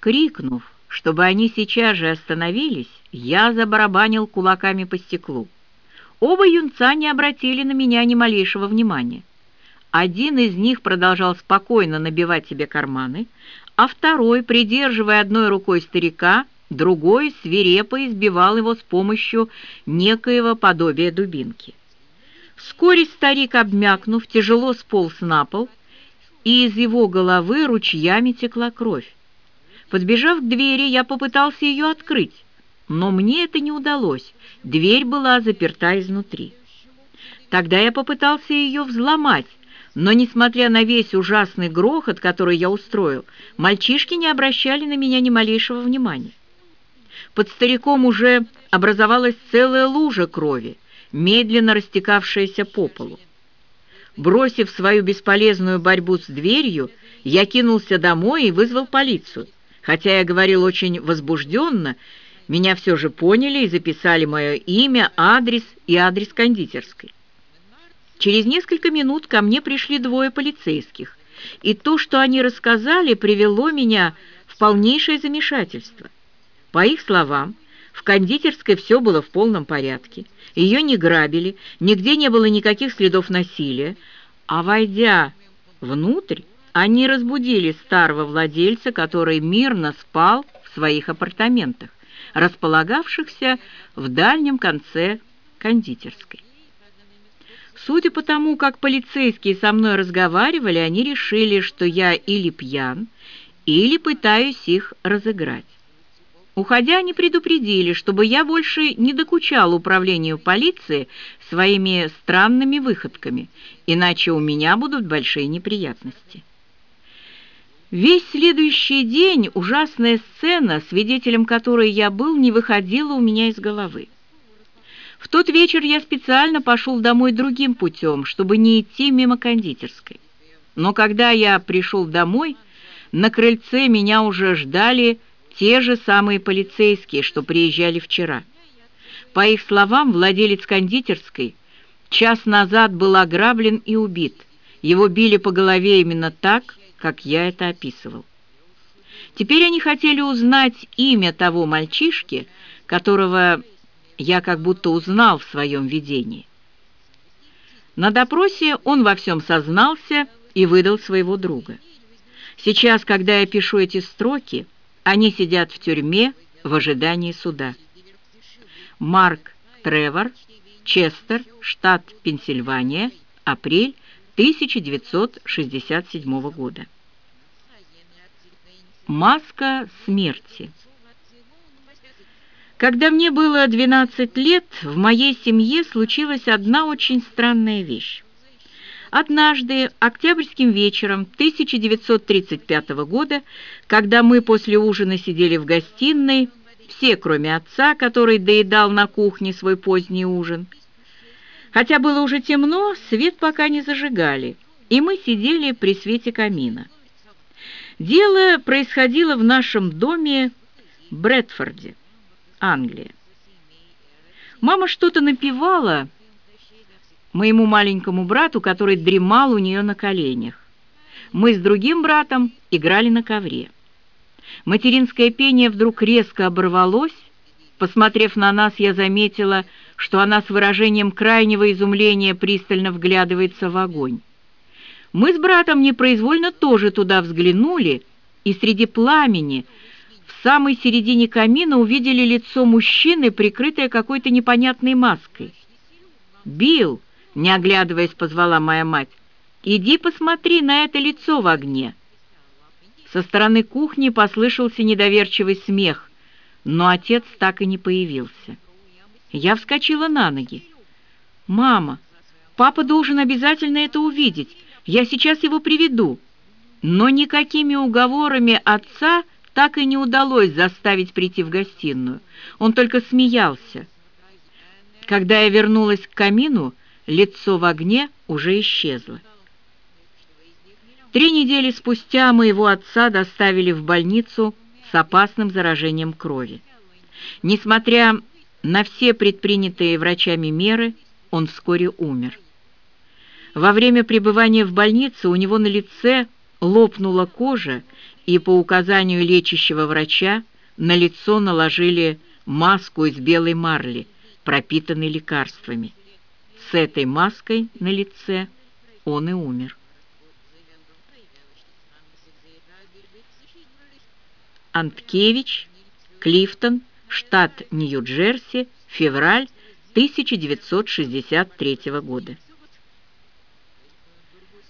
Крикнув, чтобы они сейчас же остановились, я забарабанил кулаками по стеклу. Оба юнца не обратили на меня ни малейшего внимания. Один из них продолжал спокойно набивать себе карманы, а второй, придерживая одной рукой старика, другой свирепо избивал его с помощью некоего подобия дубинки. Вскоре старик, обмякнув, тяжело сполз на пол, и из его головы ручьями текла кровь. Подбежав к двери, я попытался ее открыть, но мне это не удалось, дверь была заперта изнутри. Тогда я попытался ее взломать, но, несмотря на весь ужасный грохот, который я устроил, мальчишки не обращали на меня ни малейшего внимания. Под стариком уже образовалась целая лужа крови, медленно растекавшаяся по полу. Бросив свою бесполезную борьбу с дверью, я кинулся домой и вызвал полицию. Хотя я говорил очень возбужденно, меня все же поняли и записали мое имя, адрес и адрес кондитерской. Через несколько минут ко мне пришли двое полицейских, и то, что они рассказали, привело меня в полнейшее замешательство. По их словам, в кондитерской все было в полном порядке. Ее не грабили, нигде не было никаких следов насилия, а войдя внутрь, они разбудили старого владельца, который мирно спал в своих апартаментах, располагавшихся в дальнем конце кондитерской. Судя по тому, как полицейские со мной разговаривали, они решили, что я или пьян, или пытаюсь их разыграть. Уходя, они предупредили, чтобы я больше не докучал управлению полиции своими странными выходками, иначе у меня будут большие неприятности. Весь следующий день ужасная сцена, свидетелем которой я был, не выходила у меня из головы. В тот вечер я специально пошел домой другим путем, чтобы не идти мимо кондитерской. Но когда я пришел домой, на крыльце меня уже ждали те же самые полицейские, что приезжали вчера. По их словам, владелец кондитерской час назад был ограблен и убит. Его били по голове именно так, как я это описывал. Теперь они хотели узнать имя того мальчишки, которого я как будто узнал в своем видении. На допросе он во всем сознался и выдал своего друга. Сейчас, когда я пишу эти строки, они сидят в тюрьме в ожидании суда. Марк Тревор, Честер, штат Пенсильвания, апрель 1967 года. Маска смерти. Когда мне было 12 лет, в моей семье случилась одна очень странная вещь. Однажды, октябрьским вечером 1935 года, когда мы после ужина сидели в гостиной, все, кроме отца, который доедал на кухне свой поздний ужин, хотя было уже темно, свет пока не зажигали, и мы сидели при свете камина. Дело происходило в нашем доме Брэдфорде, Англия. Мама что-то напевала, моему маленькому брату, который дремал у нее на коленях. Мы с другим братом играли на ковре. Материнское пение вдруг резко оборвалось. Посмотрев на нас, я заметила, что она с выражением крайнего изумления пристально вглядывается в огонь. Мы с братом непроизвольно тоже туда взглянули, и среди пламени в самой середине камина увидели лицо мужчины, прикрытое какой-то непонятной маской. «Билл!» не оглядываясь, позвала моя мать. «Иди посмотри на это лицо в огне». Со стороны кухни послышался недоверчивый смех, но отец так и не появился. Я вскочила на ноги. «Мама, папа должен обязательно это увидеть. Я сейчас его приведу». Но никакими уговорами отца так и не удалось заставить прийти в гостиную. Он только смеялся. Когда я вернулась к камину, лицо в огне уже исчезло. Три недели спустя моего отца доставили в больницу с опасным заражением крови. Несмотря на все предпринятые врачами меры, он вскоре умер. Во время пребывания в больнице у него на лице лопнула кожа, и по указанию лечащего врача на лицо наложили маску из белой марли, пропитанной лекарствами. С этой маской на лице он и умер. Анткевич, Клифтон, штат Нью-Джерси, февраль 1963 года.